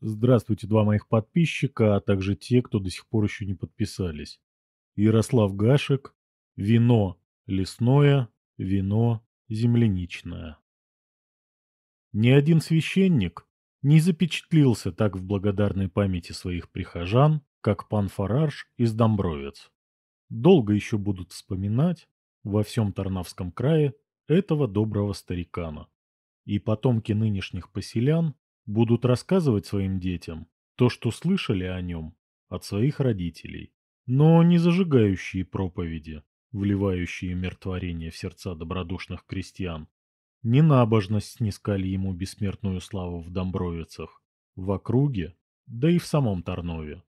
Здравствуйте, два моих подписчика, а также те, кто до сих пор еще не подписались. Ярослав Гашек, вино лесное, вино земляничное. Ни один священник не запечатлился так в благодарной памяти своих прихожан, как пан Фарарш из Домбровец. Долго еще будут вспоминать во всем Тарнавском крае этого доброго старикана. И потомки нынешних поселян будут рассказывать своим детям то, что слышали о нем от своих родителей, но не зажигающие проповеди, вливающие мертворение в сердца добродушных крестьян. Не набожность снискали ему бессмертную славу в Домбровицах, в округе, да и в самом Тарнове,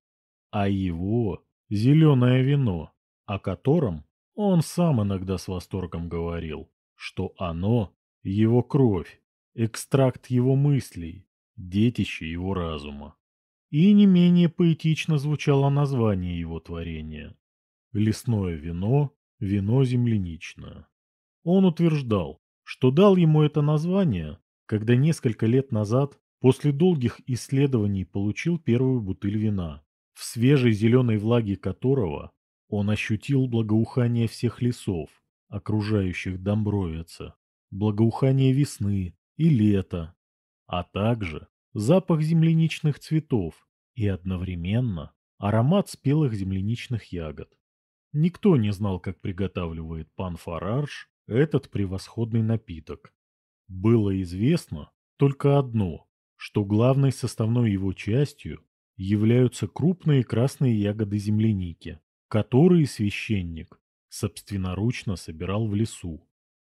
а его зеленое вино, о котором он сам иногда с восторгом говорил, что оно — его кровь, экстракт его мыслей, детище его разума. И не менее поэтично звучало название его творения – «Лесное вино, вино земляничное». Он утверждал, что дал ему это название, когда несколько лет назад, после долгих исследований, получил первую бутыль вина, в свежей зеленой влаге которого он ощутил благоухание всех лесов, окружающих Домбровица, благоухание весны и лета, а также запах земляничных цветов и одновременно аромат спелых земляничных ягод. Никто не знал, как приготавливает пан Фарарш этот превосходный напиток. Было известно только одно, что главной составной его частью являются крупные красные ягоды земляники, которые священник собственноручно собирал в лесу.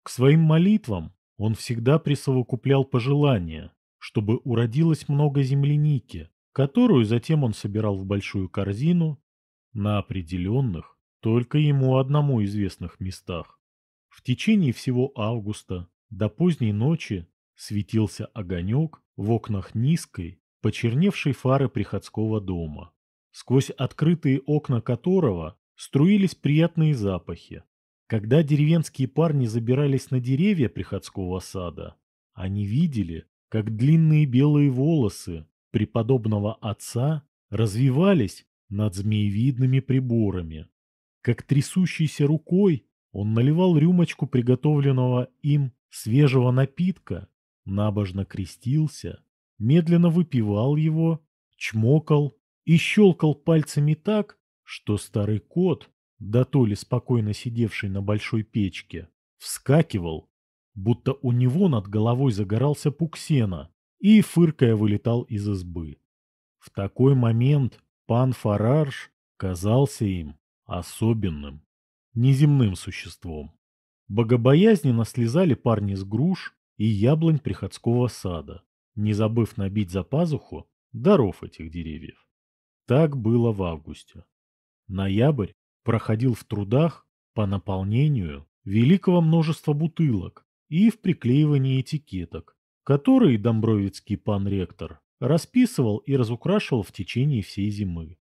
К своим молитвам он всегда присовокуплял пожелания, чтобы уродилось много земляники, которую затем он собирал в большую корзину на определенных, только ему одному известных местах. В течение всего августа до поздней ночи светился огонек в окнах низкой, почерневшей фары приходского дома, сквозь открытые окна которого струились приятные запахи. Когда деревенские парни забирались на деревья приходского сада, они видели, как длинные белые волосы преподобного отца развивались над змеевидными приборами. Как трясущейся рукой он наливал рюмочку приготовленного им свежего напитка, набожно крестился, медленно выпивал его, чмокал и щелкал пальцами так, что старый кот, да то ли спокойно сидевший на большой печке, вскакивал будто у него над головой загорался пук сена и, фыркая, вылетал из избы. В такой момент пан Фарарш казался им особенным, неземным существом. Богобоязненно слезали парни с груш и яблонь приходского сада, не забыв набить за пазуху даров этих деревьев. Так было в августе. Ноябрь проходил в трудах по наполнению великого множества бутылок, и в приклеивании этикеток, которые Домбровицкий пан-ректор расписывал и разукрашивал в течение всей зимы.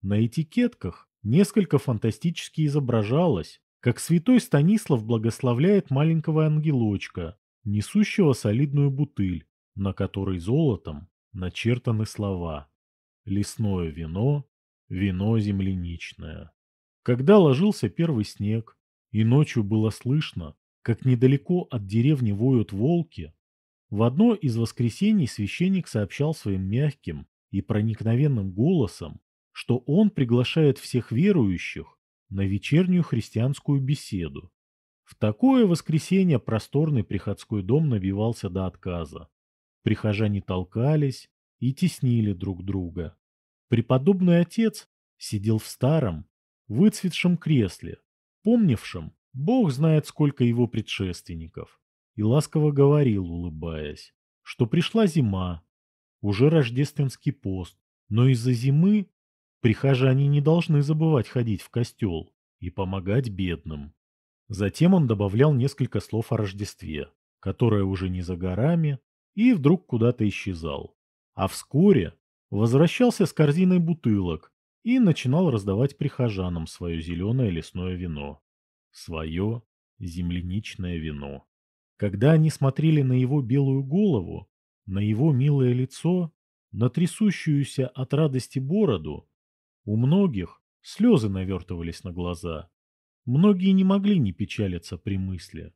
На этикетках несколько фантастически изображалось, как святой Станислав благословляет маленького ангелочка, несущего солидную бутыль, на которой золотом начертаны слова «Лесное вино, вино земляничное». Когда ложился первый снег, и ночью было слышно, как недалеко от деревни воют волки, в одно из воскресений священник сообщал своим мягким и проникновенным голосом, что он приглашает всех верующих на вечернюю христианскую беседу. В такое воскресенье просторный приходской дом набивался до отказа. Прихожане толкались и теснили друг друга. Преподобный отец сидел в старом, выцветшем кресле, помнившем Бог знает, сколько его предшественников. И ласково говорил, улыбаясь, что пришла зима, уже рождественский пост, но из-за зимы прихожане не должны забывать ходить в костел и помогать бедным. Затем он добавлял несколько слов о Рождестве, которое уже не за горами, и вдруг куда-то исчезал. А вскоре возвращался с корзиной бутылок и начинал раздавать прихожанам свое зеленое лесное вино свое земляничное вино. Когда они смотрели на его белую голову, на его милое лицо, на трясущуюся от радости бороду, у многих слезы навертывались на глаза. Многие не могли не печалиться при мысли.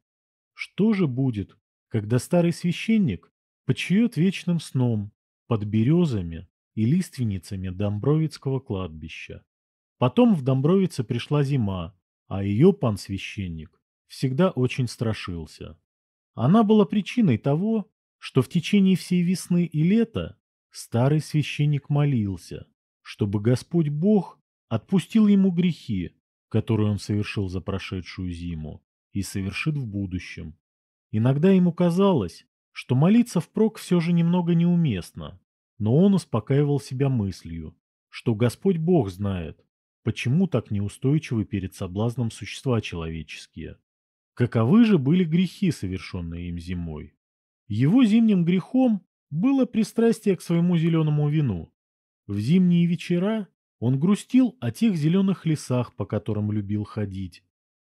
Что же будет, когда старый священник почует вечным сном под березами и лиственницами Домбровицкого кладбища? Потом в Домбровице пришла зима, а ее пан священник всегда очень страшился. Она была причиной того, что в течение всей весны и лета старый священник молился, чтобы Господь Бог отпустил ему грехи, которые он совершил за прошедшую зиму и совершит в будущем. Иногда ему казалось, что молиться впрок все же немного неуместно, но он успокаивал себя мыслью, что Господь Бог знает, почему так неустойчивы перед соблазном существа человеческие. Каковы же были грехи, совершенные им зимой? Его зимним грехом было пристрастие к своему зеленому вину. В зимние вечера он грустил о тех зеленых лесах, по которым любил ходить,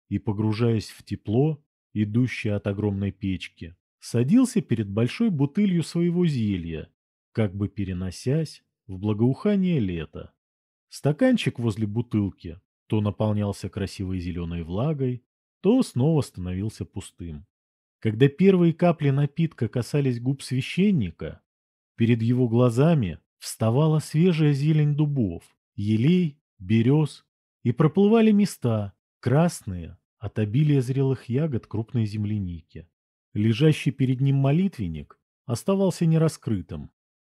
и, погружаясь в тепло, идущее от огромной печки, садился перед большой бутылью своего зелья, как бы переносясь в благоухание лета. Стаканчик возле бутылки то наполнялся красивой зеленой влагой, то снова становился пустым. Когда первые капли напитка касались губ священника, перед его глазами вставала свежая зелень дубов, елей, берез, и проплывали места, красные, от обилия зрелых ягод крупной земляники. Лежащий перед ним молитвенник оставался нераскрытым,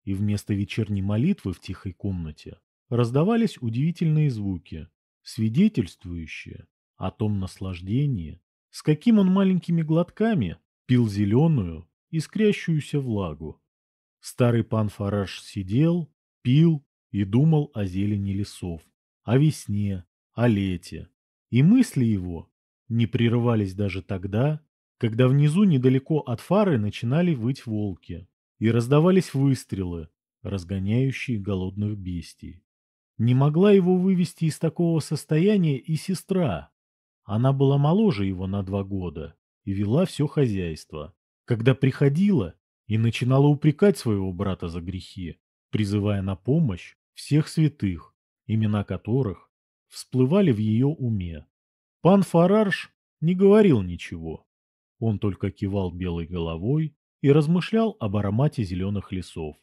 и вместо вечерней молитвы в тихой комнате раздавались удивительные звуки, свидетельствующие о том наслаждении, с каким он маленькими глотками пил зеленую, искрящуюся влагу. Старый пан Фараж сидел, пил и думал о зелени лесов, о весне, о лете. И мысли его не прерывались даже тогда, когда внизу недалеко от фары начинали выть волки и раздавались выстрелы, разгоняющие голодных бестий. Не могла его вывести из такого состояния и сестра, она была моложе его на два года и вела все хозяйство. Когда приходила и начинала упрекать своего брата за грехи, призывая на помощь всех святых, имена которых всплывали в ее уме. Пан Фарарш не говорил ничего. Он только кивал белой головой и размышлял об аромате зеленых лесов.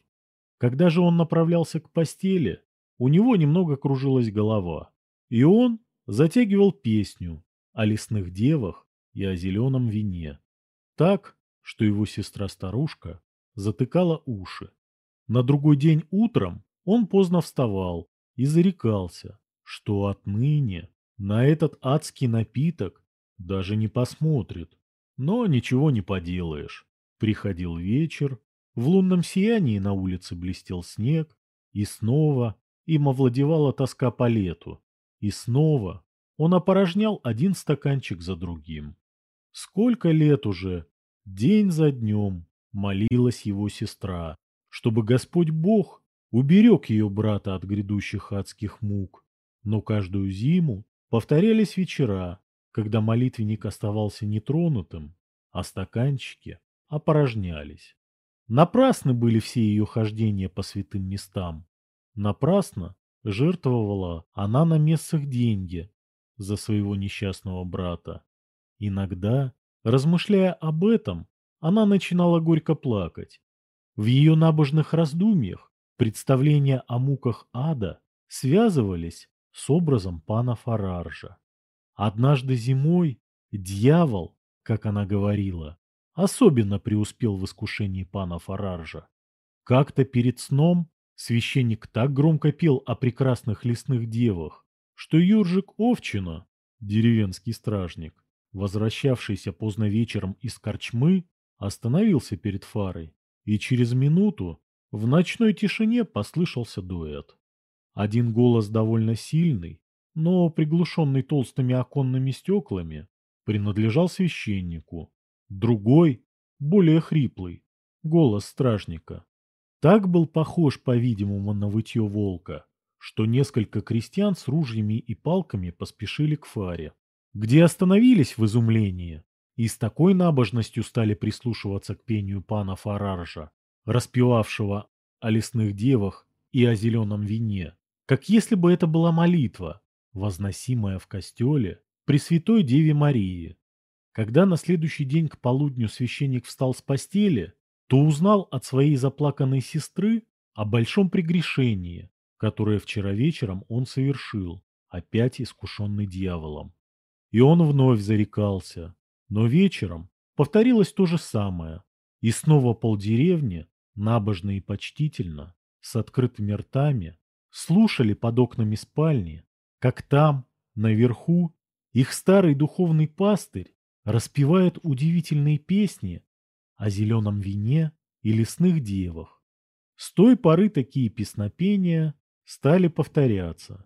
Когда же он направлялся к постели, у него немного кружилась голова, и он затягивал песню, о лесных девах и о зеленом вине. Так, что его сестра-старушка затыкала уши. На другой день утром он поздно вставал и зарекался, что отныне на этот адский напиток даже не посмотрит. Но ничего не поделаешь. Приходил вечер, в лунном сиянии на улице блестел снег, и снова им овладевала тоска по лету, и снова он опорожнял один стаканчик за другим. Сколько лет уже, день за днем, молилась его сестра, чтобы Господь Бог уберег ее брата от грядущих адских мук. Но каждую зиму повторялись вечера, когда молитвенник оставался нетронутым, а стаканчики опорожнялись. Напрасны были все ее хождения по святым местам. Напрасно жертвовала она на мессах деньги, за своего несчастного брата. Иногда, размышляя об этом, она начинала горько плакать. В ее набожных раздумьях представления о муках ада связывались с образом пана Фараржа. Однажды зимой дьявол, как она говорила, особенно преуспел в искушении пана Фараржа. Как-то перед сном священник так громко пел о прекрасных лесных девах, что Юржик Овчина, деревенский стражник, возвращавшийся поздно вечером из корчмы, остановился перед фарой, и через минуту в ночной тишине послышался дуэт. Один голос довольно сильный, но приглушенный толстыми оконными стеклами, принадлежал священнику. Другой, более хриплый, голос стражника. Так был похож, по-видимому, на вытье волка, что несколько крестьян с ружьями и палками поспешили к фаре, где остановились в изумлении и с такой набожностью стали прислушиваться к пению пана Фараржа, распевавшего о лесных девах и о зеленом вине, как если бы это была молитва, возносимая в костеле Пресвятой Деве Марии. Когда на следующий день к полудню священник встал с постели, то узнал от своей заплаканной сестры о большом прегрешении, которое вчера вечером он совершил, опять искушенный дьяволом. И он вновь зарекался, но вечером повторилось то же самое, и снова полдеревни, набожно и почтительно, с открытыми ртами, слушали под окнами спальни, как там, наверху, их старый духовный пастырь распевает удивительные песни о зеленом вине и лесных девах. С той поры такие песнопения стали повторяться,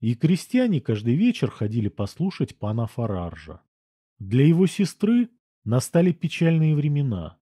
и крестьяне каждый вечер ходили послушать пана Фараржа. Для его сестры настали печальные времена.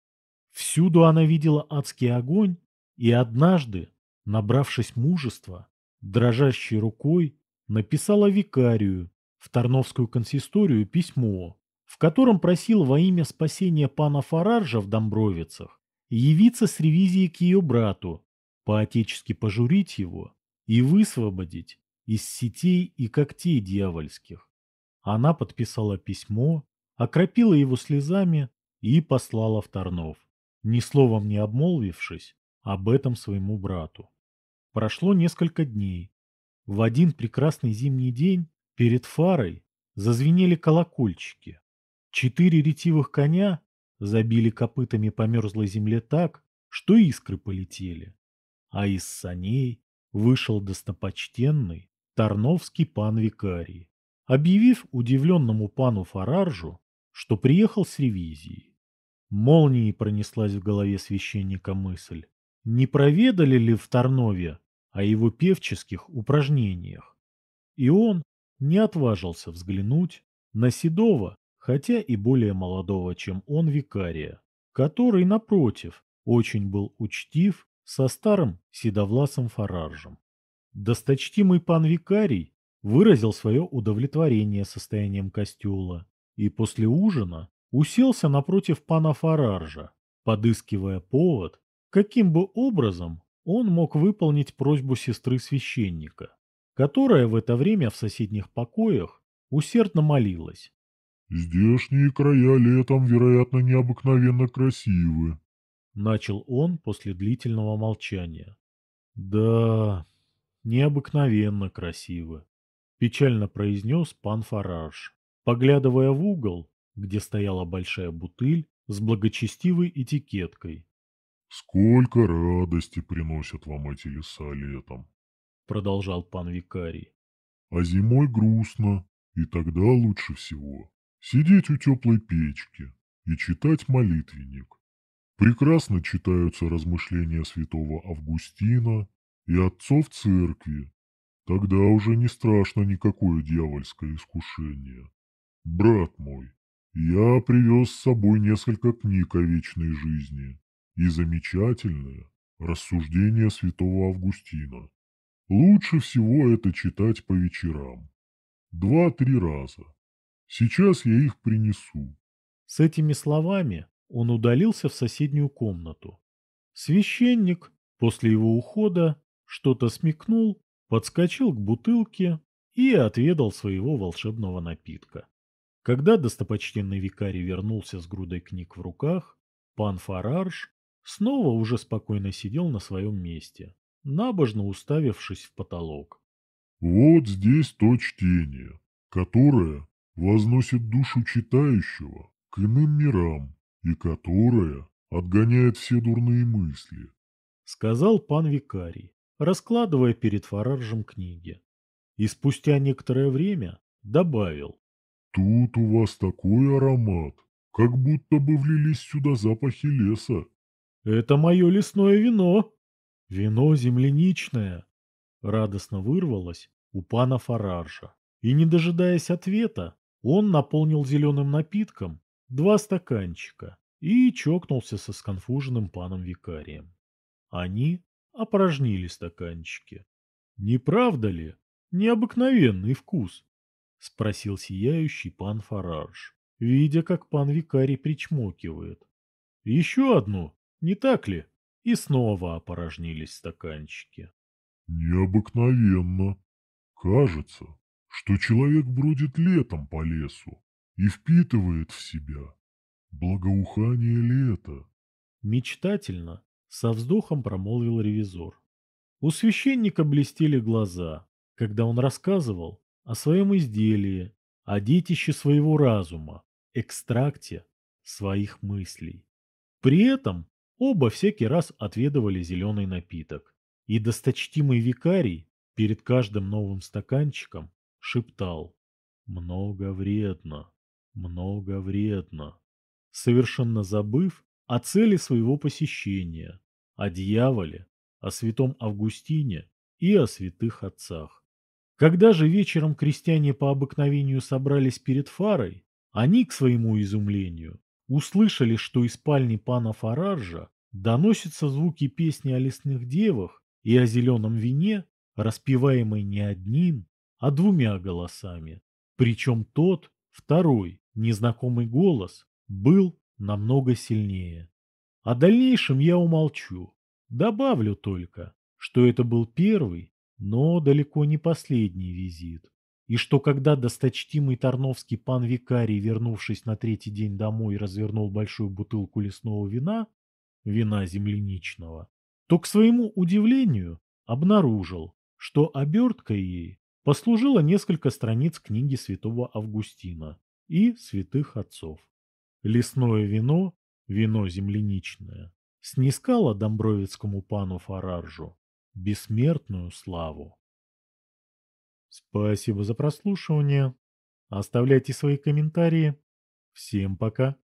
Всюду она видела адский огонь, и однажды, набравшись мужества, дрожащей рукой написала викарию в Тарновскую консисторию письмо, в котором просил во имя спасения пана Фараржа в Домбровицах явиться с ревизией к ее брату, поотечески пожурить его и высвободить из сетей и когтей дьявольских. Она подписала письмо, окропила его слезами и послала в Тарнов, ни словом не обмолвившись об этом своему брату. Прошло несколько дней. В один прекрасный зимний день перед фарой зазвенели колокольчики. Четыре ретивых коня забили копытами по мерзлой земле так, что искры полетели. А из саней вышел достопочтенный Тарновский пан викарий, объявив удивленному пану Фараржу, что приехал с ревизией. Молнией пронеслась в голове священника мысль. Не проведали ли в Тарнове о его певческих упражнениях? И он не отважился взглянуть на седого, хотя и более молодого, чем он, викария, который, напротив, очень был учтив со старым седовласым фараржем. Досточтимый пан викарий выразил свое удовлетворение состоянием костюла и после ужина уселся напротив пана Фараржа, подыскивая повод, каким бы образом он мог выполнить просьбу сестры священника, которая в это время в соседних покоях усердно молилась. «Здешние края летом, вероятно, необыкновенно красивы», — начал он после длительного молчания. «Да, необыкновенно красиво, печально произнес пан Фараж, поглядывая в угол, где стояла большая бутыль с благочестивой этикеткой. «Сколько радости приносят вам эти леса летом!» — продолжал пан викарий. «А зимой грустно, и тогда лучше всего сидеть у теплой печки и читать молитвенник. Прекрасно читаются размышления святого Августина и отцов церкви, тогда уже не страшно никакое дьявольское искушение. Брат мой, я привез с собой несколько книг о вечной жизни и замечательное рассуждение святого Августина. Лучше всего это читать по вечерам. Два-три раза. Сейчас я их принесу. С этими словами он удалился в соседнюю комнату. Священник после его ухода что-то смекнул, подскочил к бутылке и отведал своего волшебного напитка. Когда достопочтенный викарий вернулся с грудой книг в руках, пан Фарарш снова уже спокойно сидел на своем месте, набожно уставившись в потолок. «Вот здесь то чтение, которое возносит душу читающего к иным мирам и которое отгоняет все дурные мысли», — сказал пан викарий, раскладывая перед Фараржем книги. И спустя некоторое время добавил. «Тут у вас такой аромат, как будто бы влились сюда запахи леса». «Это мое лесное вино. Вино земляничное». Радостно вырвалось у пана Фараржа. И, не дожидаясь ответа, он наполнил зеленым напитком два стаканчика и чокнулся со сконфуженным паном викарием. Они опорожнили стаканчики. «Не правда ли? Необыкновенный вкус!» — спросил сияющий пан Фараж, видя, как пан Викарий причмокивает. «Еще одну, не так ли? и снова опорожнились стаканчики. Необыкновенно. Кажется, что человек бродит летом по лесу и впитывает в себя благоухание лета. Мечтательно, со вздохом промолвил ревизор. У священника блестели глаза, когда он рассказывал о своем изделии, о детище своего разума, экстракте своих мыслей. При этом оба всякий раз отведывали зеленый напиток, и досточтимый викарий перед каждым новым стаканчиком шептал «Много вредно, много вредно», совершенно забыв о цели своего посещения, о дьяволе, о святом Августине и о святых отцах. Когда же вечером крестьяне по обыкновению собрались перед фарой, они, к своему изумлению, услышали, что из спальни пана Фаража доносятся звуки песни о лесных девах и о зеленом вине, распеваемой не одним, а двумя голосами. Причем тот, второй, незнакомый голос, был намного сильнее. О дальнейшем я умолчу. Добавлю только, что это был первый, но далеко не последний визит. И что когда досточтимый Тарновский пан Викарий, вернувшись на третий день домой, развернул большую бутылку лесного вина, вина земляничного, то, к своему удивлению, обнаружил, что оберткой ей послужило несколько страниц книги святого Августина и святых отцов. Лесное вино, вино земляничное, снискало Домбровицкому пану Фараржу бессмертную славу. Спасибо за прослушивание. Оставляйте свои комментарии. Всем пока.